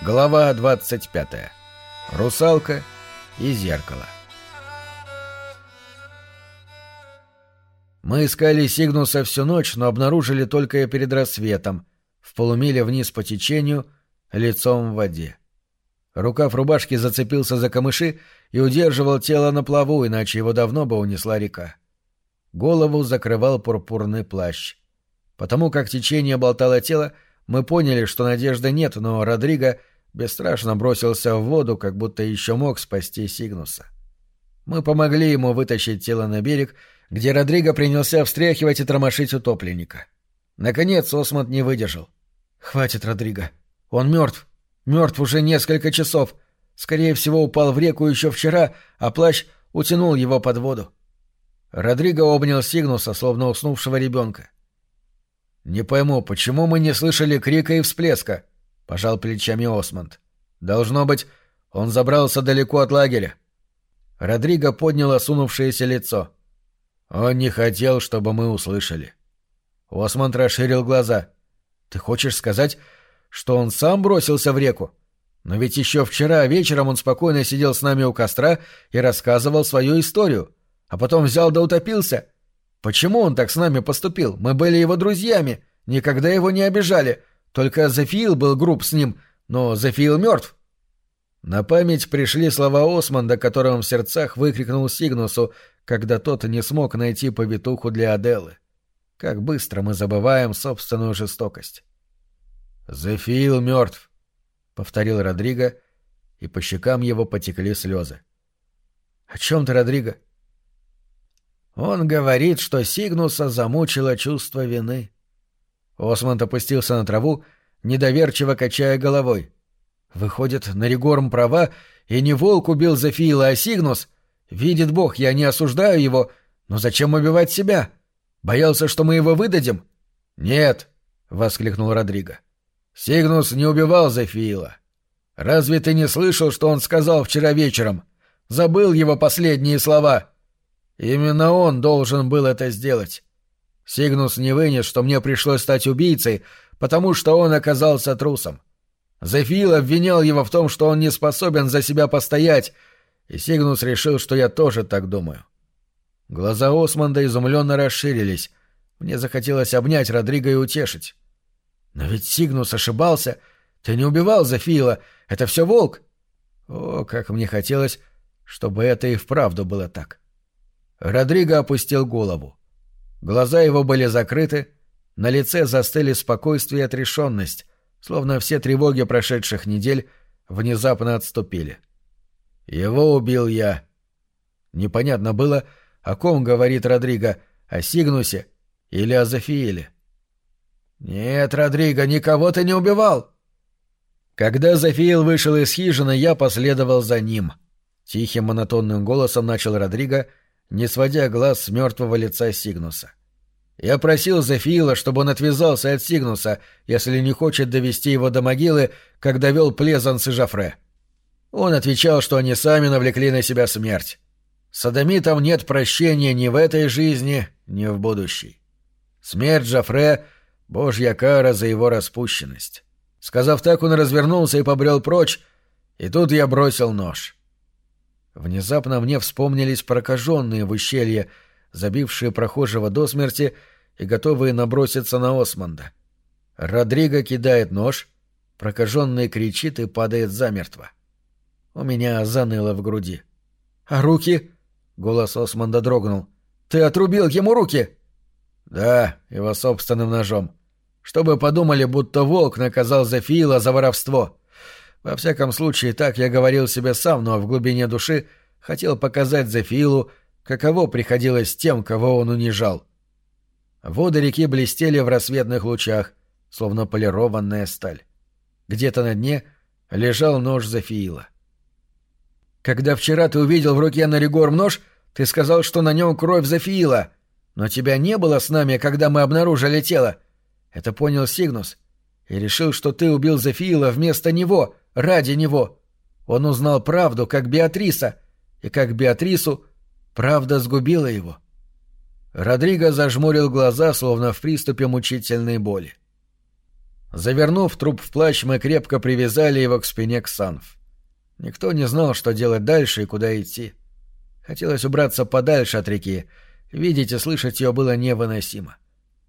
Глава 25. Русалка и зеркало. Мы искали Сигнуса всю ночь, но обнаружили только перед рассветом, в полумиле вниз по течению, лицом в воде. Рукав рубашки зацепился за камыши и удерживал тело на плаву, иначе его давно бы унесла река. Голову закрывал пурпурный плащ. Потому как течение болтало тело, мы поняли, что надежды нет, но Родриго бесстрашно бросился в воду, как будто еще мог спасти Сигнуса. Мы помогли ему вытащить тело на берег, где Родриго принялся встряхивать и тормошить утопленника. Наконец Осмонд не выдержал. «Хватит, Родриго. Он мертв. Мертв уже несколько часов. Скорее всего, упал в реку еще вчера, а плащ утянул его под воду». Родриго обнял Сигнуса, словно уснувшего ребенка. «Не пойму, почему мы не слышали крика и всплеска?» — пожал плечами Осмонд. «Должно быть, он забрался далеко от лагеря». Родриго поднял осунувшееся лицо. «Он не хотел, чтобы мы услышали». Осмонд расширил глаза. «Ты хочешь сказать, что он сам бросился в реку? Но ведь еще вчера вечером он спокойно сидел с нами у костра и рассказывал свою историю, а потом взял да утопился. Почему он так с нами поступил? Мы были его друзьями, никогда его не обижали. Только Зефиил был груб с ним, но Зефиил мертв. На память пришли слова Османда, которым в сердцах выкрикнул Сигнусу, когда тот не смог найти повитуху для Аделы. Как быстро мы забываем собственную жестокость. «Зефиил мертв», — повторил Родриго, и по щекам его потекли слезы. «О чем ты, Родриго?» Он говорит, что Сигнуса замучило чувство вины. Осмонд опустился на траву, недоверчиво качая головой. Выходит, Наригорм права, и не волк убил Зефиила, а Сигнус. Видит бог, я не осуждаю его, но зачем убивать себя? Боялся, что мы его выдадим? Нет, — воскликнул Родриго. Сигнус не убивал Зефиила. Разве ты не слышал, что он сказал вчера вечером? Забыл его последние слова. Именно он должен был это сделать. Сигнус не вынес, что мне пришлось стать убийцей, потому что он оказался трусом. Зефил обвинял его в том, что он не способен за себя постоять, и Сигнус решил, что я тоже так думаю. Глаза Османда изумленно расширились. Мне захотелось обнять Родриго и утешить. «Но ведь Сигнус ошибался. Ты не убивал Зефила. Это все волк». О, как мне хотелось, чтобы это и вправду было так. Родриго опустил голову. Глаза его были закрыты, на лице застыли спокойствие и отрешенность, словно все тревоги прошедших недель внезапно отступили. «Его убил я». Непонятно было, о ком говорит Родриго, о Сигнусе или о Зафииле. «Нет, Родриго, никого ты не убивал!» Когда Зафиил вышел из хижины, я последовал за ним. Тихим монотонным голосом начал Родриго — не сводя глаз с мертвого лица Сигнуса. Я просил Зефиила, чтобы он отвязался от Сигнуса, если не хочет довести его до могилы, как довел Плезанс и Жафре. Он отвечал, что они сами навлекли на себя смерть. Садомитам нет прощения ни в этой жизни, ни в будущей. Смерть Жафре — божья кара за его распущенность. Сказав так, он развернулся и побрел прочь, и тут я бросил нож. Внезапно мне вспомнились прокаженные в ущелье, забившие прохожего до смерти и готовые наброситься на Османда. Родриго кидает нож, прокаженный кричит и падает замертво. У меня заныло в груди. «А руки?» — голос Османда дрогнул. «Ты отрубил ему руки?» «Да, его собственным ножом. Чтобы подумали, будто волк наказал Зефиила за воровство. Во всяком случае, так я говорил себе сам, но в глубине души хотел показать Зефилу, каково приходилось тем, кого он унижал. Воды реки блестели в рассветных лучах, словно полированная сталь. Где-то на дне лежал нож Зефиила. «Когда вчера ты увидел в руке Наригорм нож, ты сказал, что на нем кровь Зефиила, но тебя не было с нами, когда мы обнаружили тело. Это понял Сигнус и решил, что ты убил Зефиила вместо него, ради него. Он узнал правду, как Беатриса, и как Беатрису правда сгубила его. Родриго зажмурил глаза, словно в приступе мучительной боли. Завернув труп в плащ, мы крепко привязали его к спине Ксанф. Никто не знал, что делать дальше и куда идти. Хотелось убраться подальше от реки. Видеть и слышать ее было невыносимо.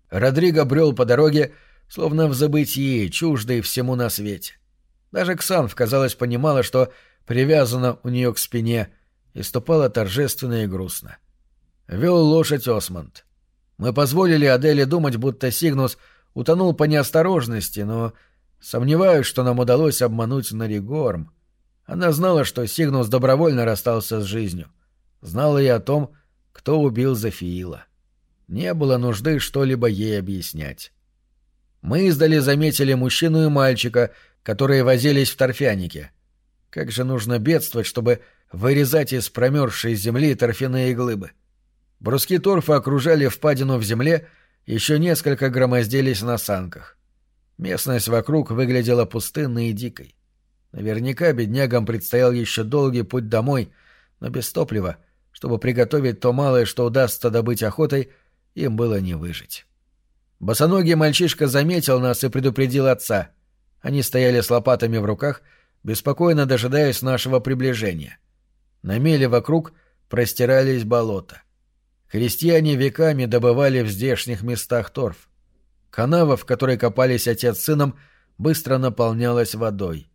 Родриго брел по дороге, словно в забытии, чуждой всему на свете. Даже Ксанф, казалось, понимала, что привязана у нее к спине, и ступала торжественно и грустно. Вел лошадь Осмонд. Мы позволили Аделе думать, будто Сигнус утонул по неосторожности, но сомневаюсь, что нам удалось обмануть Наригорм. Она знала, что Сигнус добровольно расстался с жизнью. Знала и о том, кто убил Зафиила. Не было нужды что-либо ей объяснять. Мы издали заметили мужчину и мальчика, которые возились в торфянике. Как же нужно бедствовать, чтобы вырезать из промерзшей земли торфяные глыбы. Бруски торфа окружали впадину в земле, еще несколько громоздились на санках. Местность вокруг выглядела пустынной и дикой. Наверняка беднягам предстоял еще долгий путь домой, но без топлива, чтобы приготовить то малое, что удастся добыть охотой, им было не выжить. Босоногий мальчишка заметил нас и предупредил отца. Они стояли с лопатами в руках, беспокойно дожидаясь нашего приближения. На меле вокруг простирались болота. Крестьяне веками добывали в здешних местах торф. Канава, в которой копались отец с сыном, быстро наполнялась водой.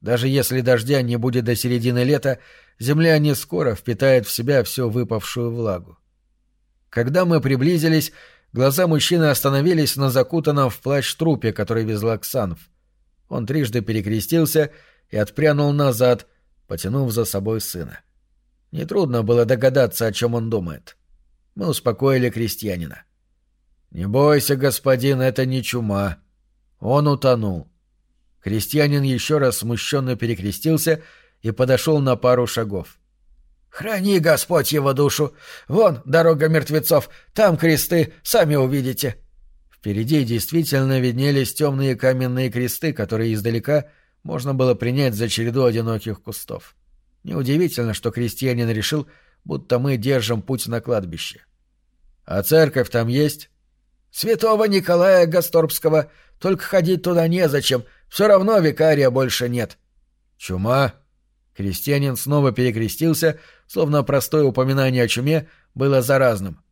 Даже если дождя не будет до середины лета, земля не скоро впитает в себя всю выпавшую влагу. Когда мы приблизились, глаза мужчины остановились на закутанном в плащ трупе, который везла Ксанов. Он трижды перекрестился и отпрянул назад, потянув за собой сына. Нетрудно было догадаться, о чем он думает. Мы успокоили крестьянина. «Не бойся, господин, это не чума. Он утонул. Крестьянин еще раз смущенно перекрестился и подошел на пару шагов. «Храни Господь его душу! Вон дорога мертвецов, там кресты, сами увидите!» Впереди действительно виднелись темные каменные кресты, которые издалека можно было принять за череду одиноких кустов. Неудивительно, что крестьянин решил, будто мы держим путь на кладбище. «А церковь там есть?» «Святого Николая Гасторбского. Только ходить туда незачем. Все равно викария больше нет. Чума. Крестьянин снова перекрестился, словно простое упоминание о чуме было заразным.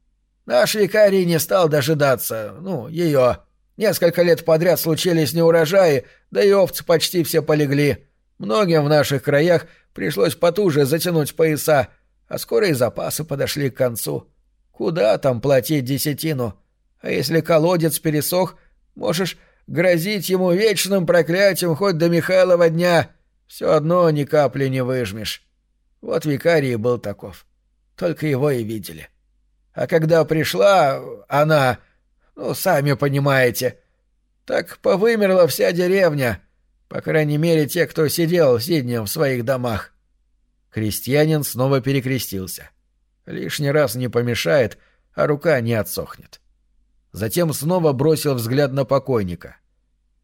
Наш викарий не стал дожидаться, ну, ее. Несколько лет подряд случились неурожаи, да и овцы почти все полегли. Многим в наших краях пришлось потуже затянуть пояса, а скоро и запасы подошли к концу. Куда там платить десятину? А если колодец пересох, можешь Грозить ему вечным проклятием хоть до Михайлова дня все одно ни капли не выжмешь. Вот викарий был таков. Только его и видели. А когда пришла она, ну, сами понимаете, так повымерла вся деревня, по крайней мере, те, кто сидел сиднем в своих домах. Крестьянин снова перекрестился. Лишний раз не помешает, а рука не отсохнет. Затем снова бросил взгляд на покойника.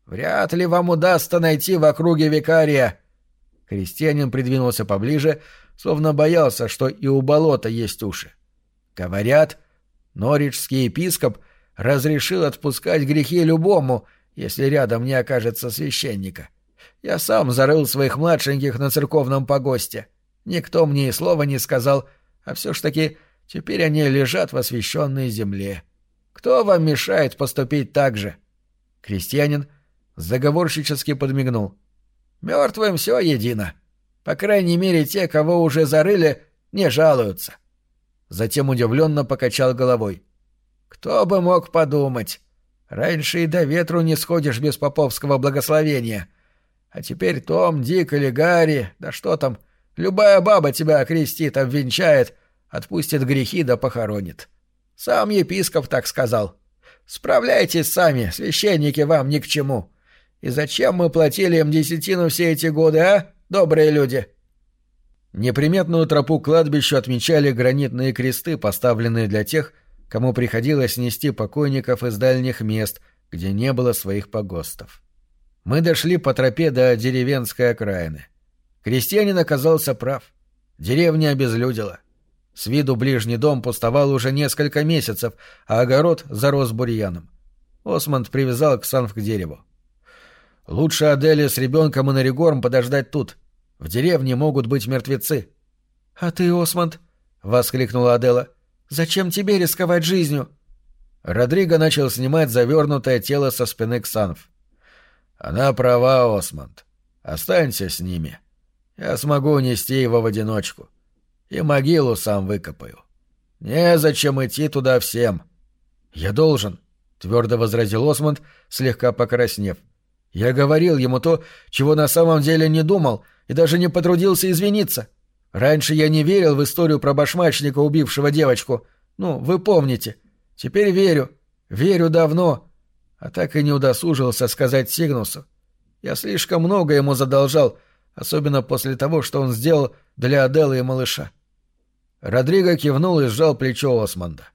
«Вряд ли вам удастся найти в округе викария». Крестьянин придвинулся поближе, словно боялся, что и у болота есть уши. Говорят, норичский епископ разрешил отпускать грехи любому, если рядом не окажется священника. Я сам зарыл своих младшеньких на церковном погосте. Никто мне и слова не сказал, а все ж таки теперь они лежат в освященной земле. Кто вам мешает поступить так же? Крестьянин заговорщически подмигнул. Мертвым все едино. По крайней мере, те, кого уже зарыли, не жалуются. Затем удивленно покачал головой. Кто бы мог подумать? Раньше и до ветру не сходишь без поповского благословения. А теперь Том, Дик или Гарри, да что там, любая баба тебя окрестит, обвенчает, отпустит грехи да похоронит. Сам епископ так сказал. Справляйтесь сами, священники вам ни к чему. И зачем мы платили им десятину все эти годы, а, добрые люди?» Неприметную тропу к кладбищу отмечали гранитные кресты, поставленные для тех, кому приходилось нести покойников из дальних мест, где не было своих погостов. Мы дошли по тропе до деревенской окраины. Крестьянин оказался прав. Деревня обезлюдила. С виду ближний дом пустовал уже несколько месяцев, а огород зарос бурьяном. Осмонд привязал Ксанф к дереву. Лучше Адели с ребенком и Наригорм подождать тут. В деревне могут быть мертвецы. — А ты, Осмонд? — воскликнула Адела. — Зачем тебе рисковать жизнью? Родриго начал снимать завернутое тело со спины Ксанф. — Она права, Осмонд. Останься с ними. Я смогу унести его в одиночку. И могилу сам выкопаю. Незачем идти туда всем. — Я должен, — твердо возразил Осмонд, слегка покраснев. — я говорил ему то, чего на самом деле не думал, и даже не потрудился извиниться. Раньше я не верил в историю про башмачника, убившего девочку. Ну, вы помните. Теперь верю. Верю давно. А так и не удосужился сказать Сигнусу. Я слишком много ему задолжал, особенно после того, что он сделал для Аделы и малыша. Родриго кивнул и сжал плечо Осмонда.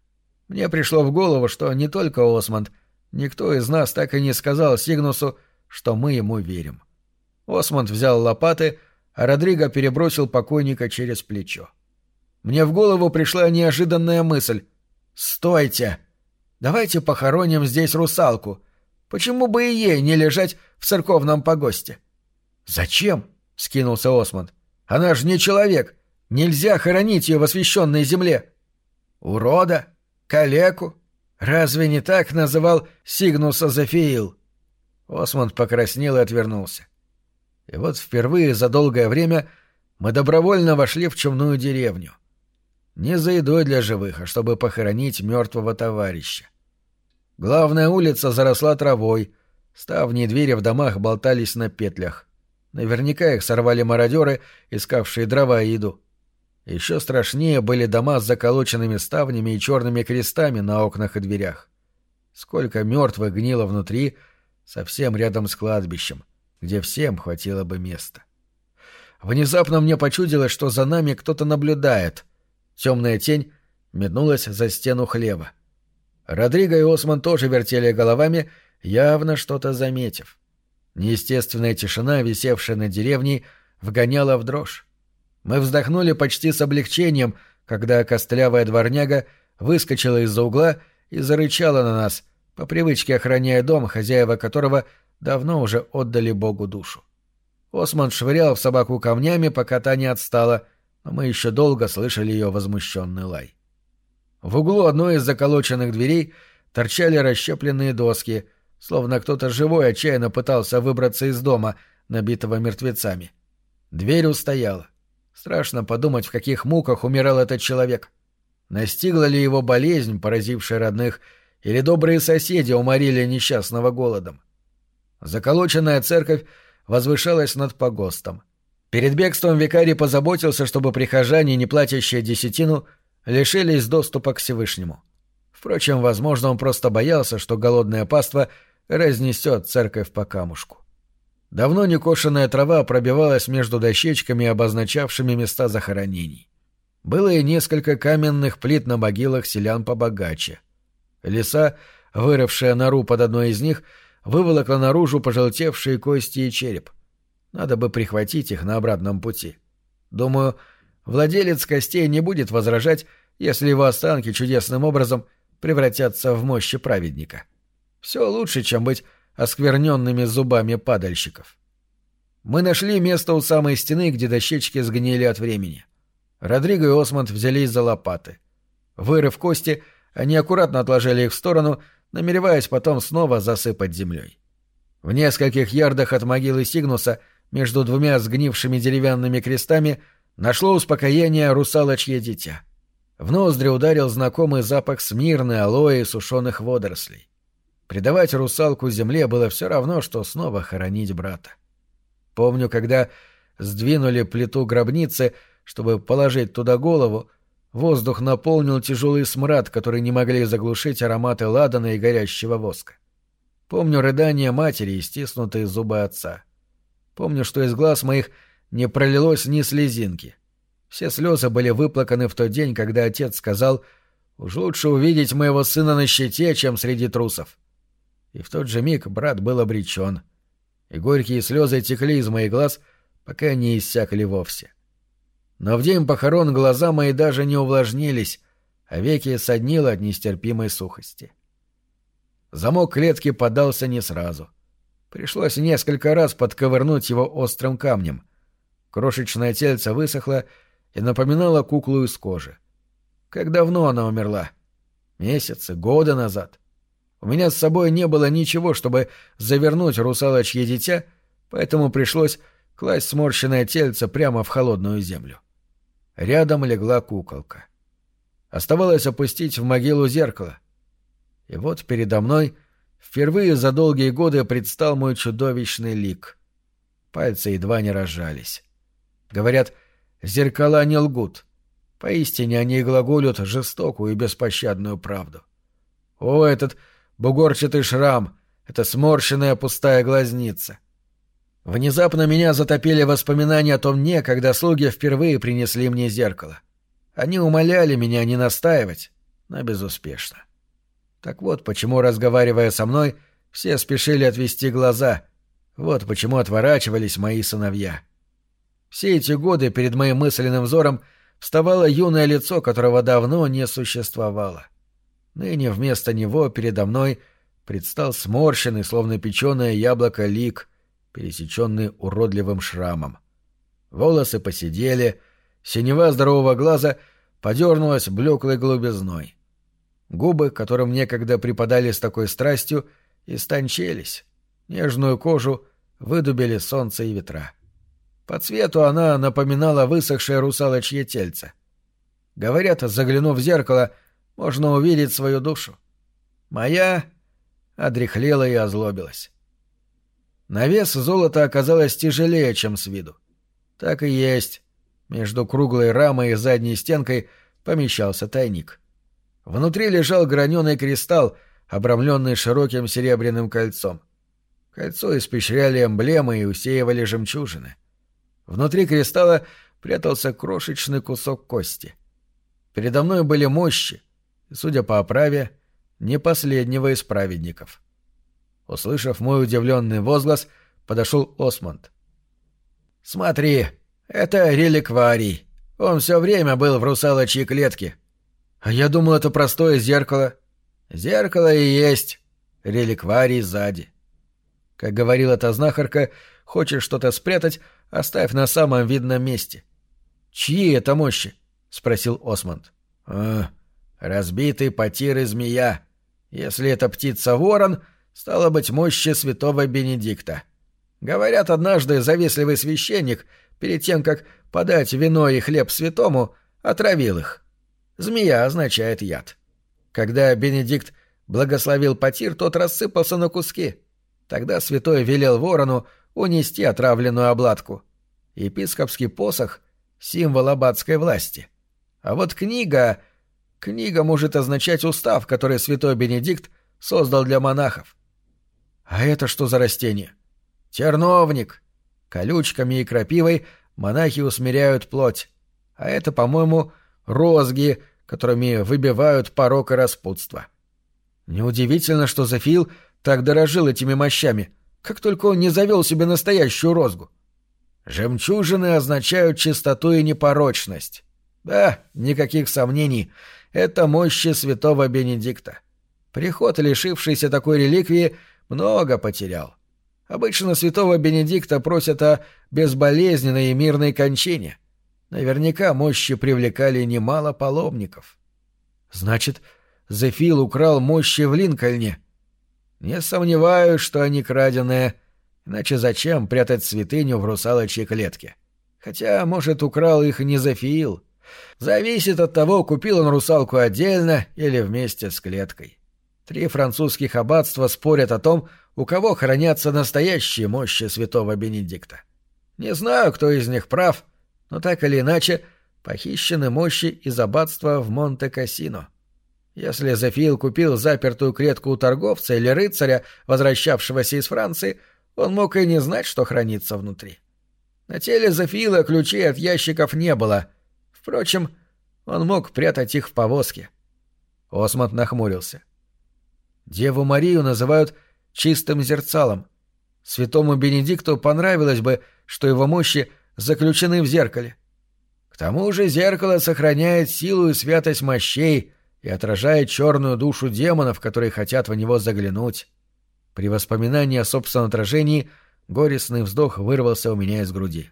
Мне пришло в голову, что не только Осмонд, никто из нас так и не сказал Сигнусу, что мы ему верим. Осмонд взял лопаты, а Родриго перебросил покойника через плечо. Мне в голову пришла неожиданная мысль. «Стойте! Давайте похороним здесь русалку. Почему бы и ей не лежать в церковном погосте?» «Зачем?» — скинулся Осмонд. «Она же не человек. Нельзя хоронить ее в освященной земле». «Урода? Калеку? Разве не так называл Сигнуса Зафиил?» Осмонд покраснел и отвернулся. И вот впервые за долгое время мы добровольно вошли в чумную деревню. Не за едой для живых, а чтобы похоронить мертвого товарища. Главная улица заросла травой, ставни и двери в домах болтались на петлях. Наверняка их сорвали мародеры, искавшие дрова и еду. Еще страшнее были дома с заколоченными ставнями и черными крестами на окнах и дверях. Сколько мертвых гнило внутри — совсем рядом с кладбищем, где всем хватило бы места. Внезапно мне почудилось, что за нами кто-то наблюдает. Темная тень метнулась за стену хлева. Родриго и Осман тоже вертели головами, явно что-то заметив. Неестественная тишина, висевшая над деревней, вгоняла в дрожь. Мы вздохнули почти с облегчением, когда костлявая дворняга выскочила из-за угла и зарычала на нас, по привычке охраняя дом, хозяева которого давно уже отдали Богу душу. Осман швырял в собаку камнями, пока та не отстала, но мы еще долго слышали ее возмущенный лай. В углу одной из заколоченных дверей торчали расщепленные доски, словно кто-то живой отчаянно пытался выбраться из дома, набитого мертвецами. Дверь устояла. Страшно подумать, в каких муках умирал этот человек. Настигла ли его болезнь, поразившая родных, или добрые соседи уморили несчастного голодом. Заколоченная церковь возвышалась над погостом. Перед бегством викарий позаботился, чтобы прихожане, не платящие десятину, лишились доступа к Всевышнему. Впрочем, возможно, он просто боялся, что голодное паство разнесет церковь по камушку. Давно некошенная трава пробивалась между дощечками, обозначавшими места захоронений. Было и несколько каменных плит на могилах селян побогаче — Лиса, вырывшая нору под одной из них, выволокла наружу пожелтевшие кости и череп. Надо бы прихватить их на обратном пути. Думаю, владелец костей не будет возражать, если его останки чудесным образом превратятся в мощи праведника. Все лучше, чем быть оскверненными зубами падальщиков. Мы нашли место у самой стены, где дощечки сгнили от времени. Родриго и Осмонд взялись за лопаты. Вырыв кости — они аккуратно отложили их в сторону, намереваясь потом снова засыпать землей. В нескольких ярдах от могилы Сигнуса, между двумя сгнившими деревянными крестами, нашло успокоение русалочье дитя. В ноздри ударил знакомый запах смирной алоэ и сушеных водорослей. Предавать русалку земле было все равно, что снова хоронить брата. Помню, когда сдвинули плиту гробницы, чтобы положить туда голову, Воздух наполнил тяжелый смрад, который не могли заглушить ароматы ладана и горящего воска. Помню рыдания матери и стиснутые зубы отца. Помню, что из глаз моих не пролилось ни слезинки. Все слезы были выплаканы в тот день, когда отец сказал «Уж лучше увидеть моего сына на щите, чем среди трусов». И в тот же миг брат был обречен. И горькие слезы текли из моих глаз, пока не иссякли вовсе. — но в день похорон глаза мои даже не увлажнились, а веки соднило от нестерпимой сухости. Замок клетки подался не сразу. Пришлось несколько раз подковырнуть его острым камнем. Крошечное тельце высохло и напоминало куклу из кожи. Как давно она умерла? Месяцы, годы назад. У меня с собой не было ничего, чтобы завернуть русалочье дитя, поэтому пришлось класть сморщенное тельце прямо в холодную землю. Рядом легла куколка. Оставалось опустить в могилу зеркало. И вот передо мной впервые за долгие годы предстал мой чудовищный лик. Пальцы едва не разжались. Говорят, зеркала не лгут. Поистине они глаголют жестокую и беспощадную правду. О, этот бугорчатый шрам, эта сморщенная пустая глазница. Внезапно меня затопили воспоминания о том дне, когда слуги впервые принесли мне зеркало. Они умоляли меня не настаивать, но безуспешно. Так вот, почему, разговаривая со мной, все спешили отвести глаза. Вот почему отворачивались мои сыновья. Все эти годы перед моим мысленным взором вставало юное лицо, которого давно не существовало. Ныне вместо него передо мной предстал сморщенный, словно печеное яблоко, лик, пересеченный уродливым шрамом. Волосы посидели, синева здорового глаза подернулась блеклой голубизной. Губы, которым некогда припадали с такой страстью, истончились. Нежную кожу выдубили солнце и ветра. По цвету она напоминала высохшее русалочье тельце. Говорят, заглянув в зеркало, можно увидеть свою душу. Моя одряхлела и озлобилась. На вес золото оказалось тяжелее, чем с виду. Так и есть. Между круглой рамой и задней стенкой помещался тайник. Внутри лежал граненый кристалл, обрамленный широким серебряным кольцом. Кольцо испещряли эмблемы и усеивали жемчужины. Внутри кристалла прятался крошечный кусок кости. Передо мной были мощи, судя по оправе, не последнего из праведников. Услышав мой удивленный возглас, подошел Осмонд. «Смотри, это реликварий. Он все время был в русалочьей клетке. А я думал, это простое зеркало. Зеркало и есть. Реликварий сзади. Как говорила та знахарка, хочешь что-то спрятать, оставь на самом видном месте. Чьи это мощи? спросил Осмонд. А, разбитый потир и змея. Если это птица-ворон, стало быть мощи святого Бенедикта. Говорят, однажды завистливый священник, перед тем, как подать вино и хлеб святому, отравил их. Змея означает яд. Когда Бенедикт благословил потир, тот рассыпался на куски. Тогда святой велел ворону унести отравленную обладку. Епископский посох — символ аббатской власти. А вот книга... Книга может означать устав, который святой Бенедикт создал для монахов. А это что за растение? Терновник. Колючками и крапивой монахи усмиряют плоть. А это, по-моему, розги, которыми выбивают порок и распутство. Неудивительно, что Зефил так дорожил этими мощами, как только он не завел себе настоящую розгу. Жемчужины означают чистоту и непорочность. Да, никаких сомнений, это мощи святого Бенедикта. Приход, лишившийся такой реликвии, много потерял. Обычно святого Бенедикта просят о безболезненной и мирной кончине. Наверняка мощи привлекали немало паломников. Значит, Зефил украл мощи в Линкольне. Не сомневаюсь, что они краденые. Иначе зачем прятать святыню в русалочьей клетке? Хотя, может, украл их не Зефиил. Зависит от того, купил он русалку отдельно или вместе с клеткой. Три французских аббатства спорят о том, у кого хранятся настоящие мощи святого Бенедикта. Не знаю, кто из них прав, но так или иначе похищены мощи из аббатства в Монте-Кассино. Если Зефил купил запертую клетку у торговца или рыцаря, возвращавшегося из Франции, он мог и не знать, что хранится внутри. На теле Зефила ключей от ящиков не было. Впрочем, он мог прятать их в повозке. Осмот нахмурился. Деву Марию называют чистым зерцалом. Святому Бенедикту понравилось бы, что его мощи заключены в зеркале. К тому же зеркало сохраняет силу и святость мощей и отражает черную душу демонов, которые хотят в него заглянуть. При воспоминании о собственном отражении горестный вздох вырвался у меня из груди.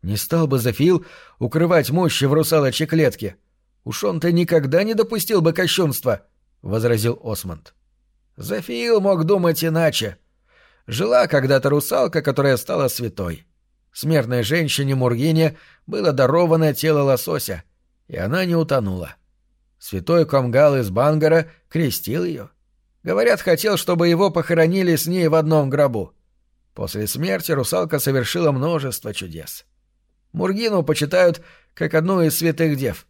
Не стал бы Зафил укрывать мощи в русалочьей клетке. Уж он-то никогда не допустил бы кощунства, — возразил Осмонд. Зафил мог думать иначе. Жила когда-то русалка, которая стала святой. Смертной женщине Мургине было даровано тело лосося, и она не утонула. Святой Комгал из Бангара крестил ее. Говорят, хотел, чтобы его похоронили с ней в одном гробу. После смерти русалка совершила множество чудес. Мургину почитают как одну из святых дев.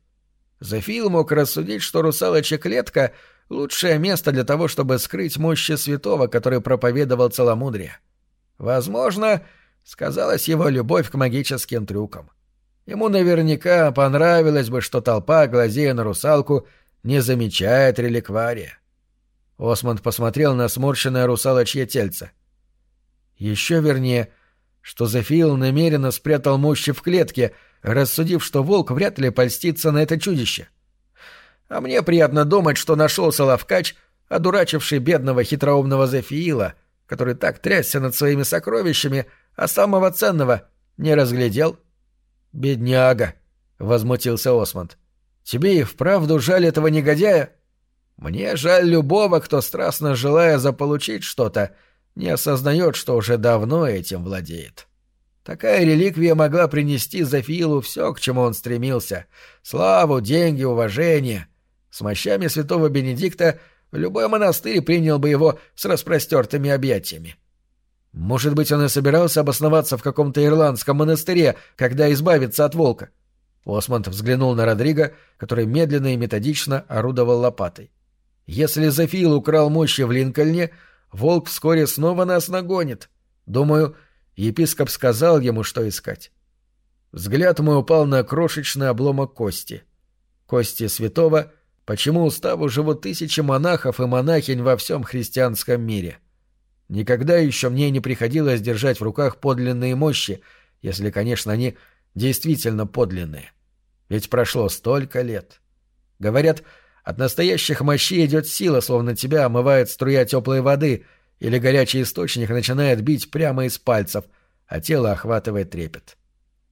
Зефил мог рассудить, что русалочья клетка — лучшее место для того, чтобы скрыть мощи святого, который проповедовал целомудрие. Возможно, сказалась его любовь к магическим трюкам. Ему наверняка понравилось бы, что толпа, глазея на русалку, не замечает реликвария. Осмонд посмотрел на сморщенное русалочье тельце. Еще вернее, что Зефил намеренно спрятал мощи в клетке, рассудив, что волк вряд ли польстится на это чудище. А мне приятно думать, что нашелся ловкач, одурачивший бедного хитроумного Зефиила, который так трясся над своими сокровищами, а самого ценного не разглядел. «Бедняга!» — возмутился Осмонд. «Тебе и вправду жаль этого негодяя?» Мне жаль любого, кто, страстно желая заполучить что-то, не осознает, что уже давно этим владеет. Такая реликвия могла принести Зафилу все, к чему он стремился — славу, деньги, уважение. С мощами святого Бенедикта любой монастырь принял бы его с распростертыми объятиями. Может быть, он и собирался обосноваться в каком-то ирландском монастыре, когда избавится от волка. Осмонд взглянул на Родриго, который медленно и методично орудовал лопатой. Если Зафил украл мощи в Линкольне, волк вскоре снова нас нагонит. Думаю, епископ сказал ему, что искать. Взгляд мой упал на крошечный обломок кости. Кости святого, почему уставу живут тысячи монахов и монахинь во всем христианском мире. Никогда еще мне не приходилось держать в руках подлинные мощи, если, конечно, они действительно подлинные. Ведь прошло столько лет. Говорят, от настоящих мощей идет сила, словно тебя омывает струя теплой воды, или горячий источник начинает бить прямо из пальцев, а тело охватывает трепет.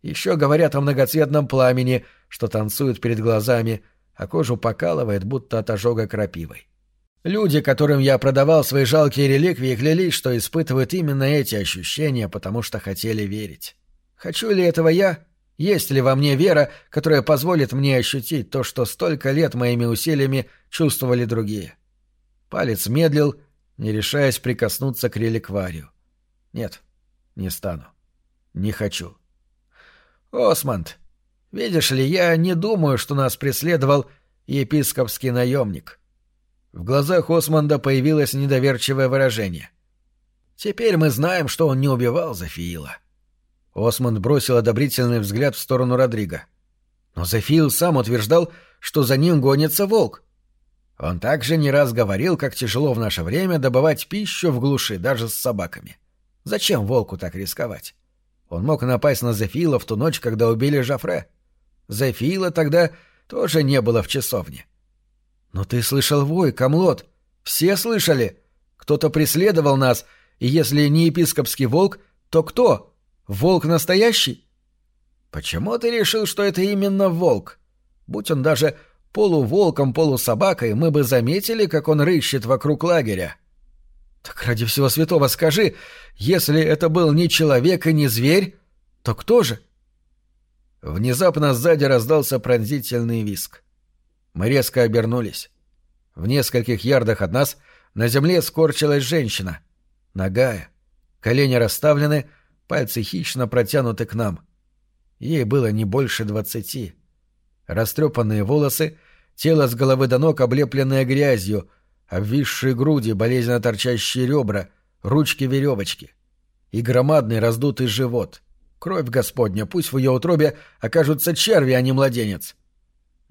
Еще говорят о многоцветном пламени, что танцует перед глазами, а кожу покалывает, будто от ожога крапивой. Люди, которым я продавал свои жалкие реликвии, клялись, что испытывают именно эти ощущения, потому что хотели верить. Хочу ли этого я? Есть ли во мне вера, которая позволит мне ощутить то, что столько лет моими усилиями чувствовали другие? Палец медлил, не решаясь прикоснуться к реликварию. Нет, не стану. Не хочу. Осмонд, видишь ли, я не думаю, что нас преследовал епископский наемник. В глазах Осмонда появилось недоверчивое выражение. Теперь мы знаем, что он не убивал Зафиила. — Осмонд бросил одобрительный взгляд в сторону Родриго. Но Зефил сам утверждал, что за ним гонится волк. Он также не раз говорил, как тяжело в наше время добывать пищу в глуши даже с собаками. Зачем волку так рисковать? Он мог напасть на Зефила в ту ночь, когда убили Жафре. Зефила тогда тоже не было в часовне. «Но ты слышал вой, Камлот. Все слышали. Кто-то преследовал нас, и если не епископский волк, то кто?» Волк настоящий? Почему ты решил, что это именно волк? Будь он даже полуволком, полусобакой, мы бы заметили, как он рыщет вокруг лагеря. Так ради всего святого скажи, если это был не человек и не зверь, то кто же? Внезапно сзади раздался пронзительный виск. Мы резко обернулись. В нескольких ярдах от нас на земле скорчилась женщина. Нагая. Колени расставлены, Пальцы хищно протянуты к нам. Ей было не больше двадцати. Растрепанные волосы, тело с головы до ног, облепленное грязью, обвисшие груди, болезненно торчащие ребра, ручки-веревочки. И громадный раздутый живот. Кровь Господня, пусть в ее утробе окажутся черви, а не младенец.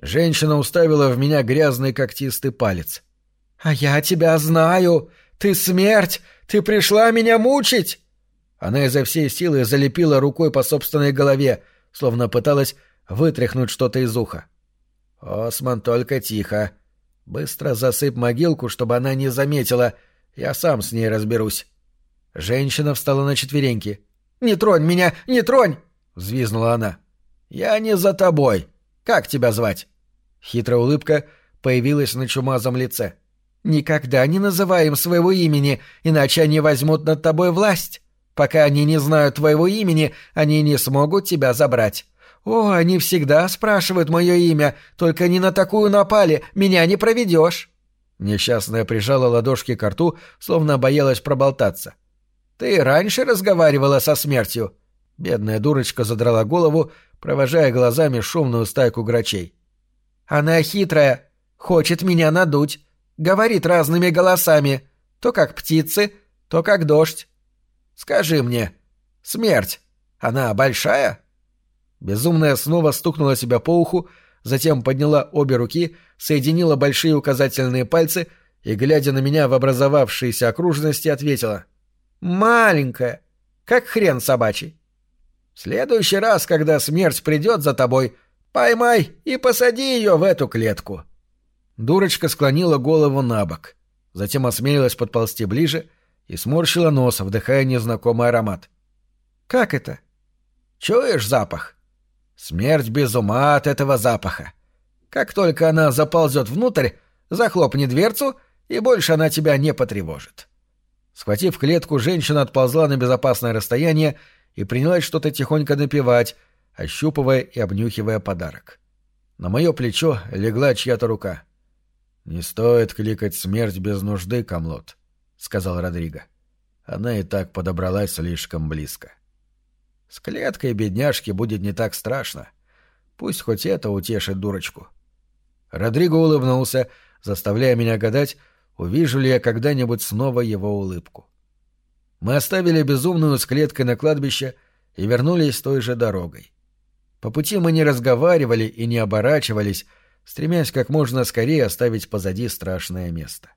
Женщина уставила в меня грязный когтистый палец. «А я тебя знаю! Ты смерть! Ты пришла меня мучить!» Она изо всей силы залепила рукой по собственной голове, словно пыталась вытряхнуть что-то из уха. «Осман, только тихо. Быстро засыпь могилку, чтобы она не заметила, Я сам с ней разберусь». Женщина встала на четвереньки. «Не тронь меня! Не тронь!» — взвизнула она. «Я не за тобой. Как тебя звать?» Хитрая улыбка появилась на чумазом лице. «Никогда не называй им своего имени, иначе они возьмут над тобой власть. Пока они не знают твоего имени, они не смогут тебя забрать. О, они всегда спрашивают мое имя, только не на такую напали, меня не проведешь». Несчастная прижала ладошки к рту, словно боялась проболтаться. «Ты раньше разговаривала со смертью?» Бедная дурочка задрала голову, провожая глазами шумную стайку грачей. «Она хитрая, хочет меня надуть, говорит разными голосами, то как птицы, то как дождь. Скажи мне, смерть, она большая?» Безумная снова стукнула себя по уху, затем подняла обе руки, соединила большие указательные пальцы и, глядя на меня в образовавшиеся окружности, ответила. «Маленькая, как хрен собачий. В следующий раз, когда смерть придет за тобой, поймай и посади ее в эту клетку». Дурочка склонила голову на бок, затем осмелилась подползти ближе и сморщила нос, вдыхая незнакомый аромат. «Как это?» «Чуешь запах?» Смерть без ума от этого запаха. Как только она заползет внутрь, захлопни дверцу, и больше она тебя не потревожит. Схватив клетку, женщина отползла на безопасное расстояние и принялась что-то тихонько напевать, ощупывая и обнюхивая подарок. На мое плечо легла чья-то рука. «Не стоит кликать смерть без нужды, Камлот», — сказал Родриго. Она и так подобралась слишком близко. С клеткой бедняжки будет не так страшно. Пусть хоть это утешит дурочку. Родриго улыбнулся, заставляя меня гадать, увижу ли я когда-нибудь снова его улыбку. Мы оставили безумную с клеткой на кладбище и вернулись той же дорогой. По пути мы не разговаривали и не оборачивались, стремясь как можно скорее оставить позади страшное место.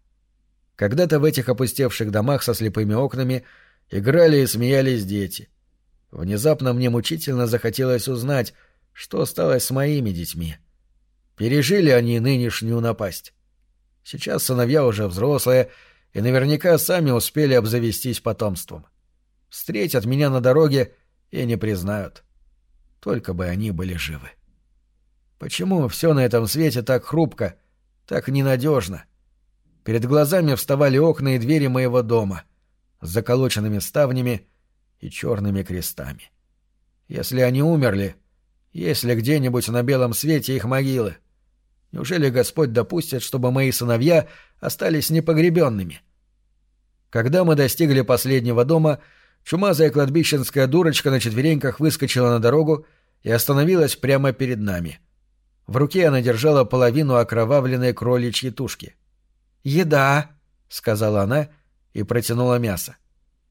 Когда-то в этих опустевших домах со слепыми окнами играли и смеялись дети — Внезапно мне мучительно захотелось узнать, что стало с моими детьми. Пережили они нынешнюю напасть. Сейчас сыновья уже взрослые и наверняка сами успели обзавестись потомством. Встретят меня на дороге и не признают. Только бы они были живы. Почему все на этом свете так хрупко, так ненадежно? Перед глазами вставали окна и двери моего дома с заколоченными ставнями и черными крестами. Если они умерли, есть ли где-нибудь на белом свете их могилы? Неужели Господь допустит, чтобы мои сыновья остались непогребенными? Когда мы достигли последнего дома, чумазая кладбищенская дурочка на четвереньках выскочила на дорогу и остановилась прямо перед нами. В руке она держала половину окровавленной кроличьей тушки. «Еда!» — сказала она и протянула мясо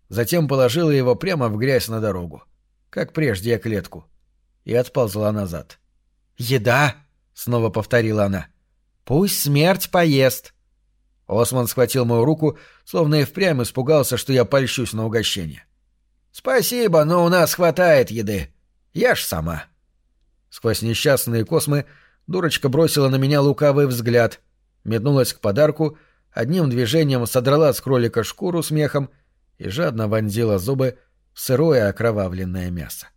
затем положила его прямо в грязь на дорогу, как прежде я клетку, и отползла назад. «Еда!» — снова повторила она. «Пусть смерть поест!» Осман схватил мою руку, словно и впрямь испугался, что я польщусь на угощение. «Спасибо, но у нас хватает еды. Ешь сама». Сквозь несчастные космы дурочка бросила на меня лукавый взгляд, метнулась к подарку, одним движением содрала с кролика шкуру с мехом и жадно вонзила зубы в сырое окровавленное мясо.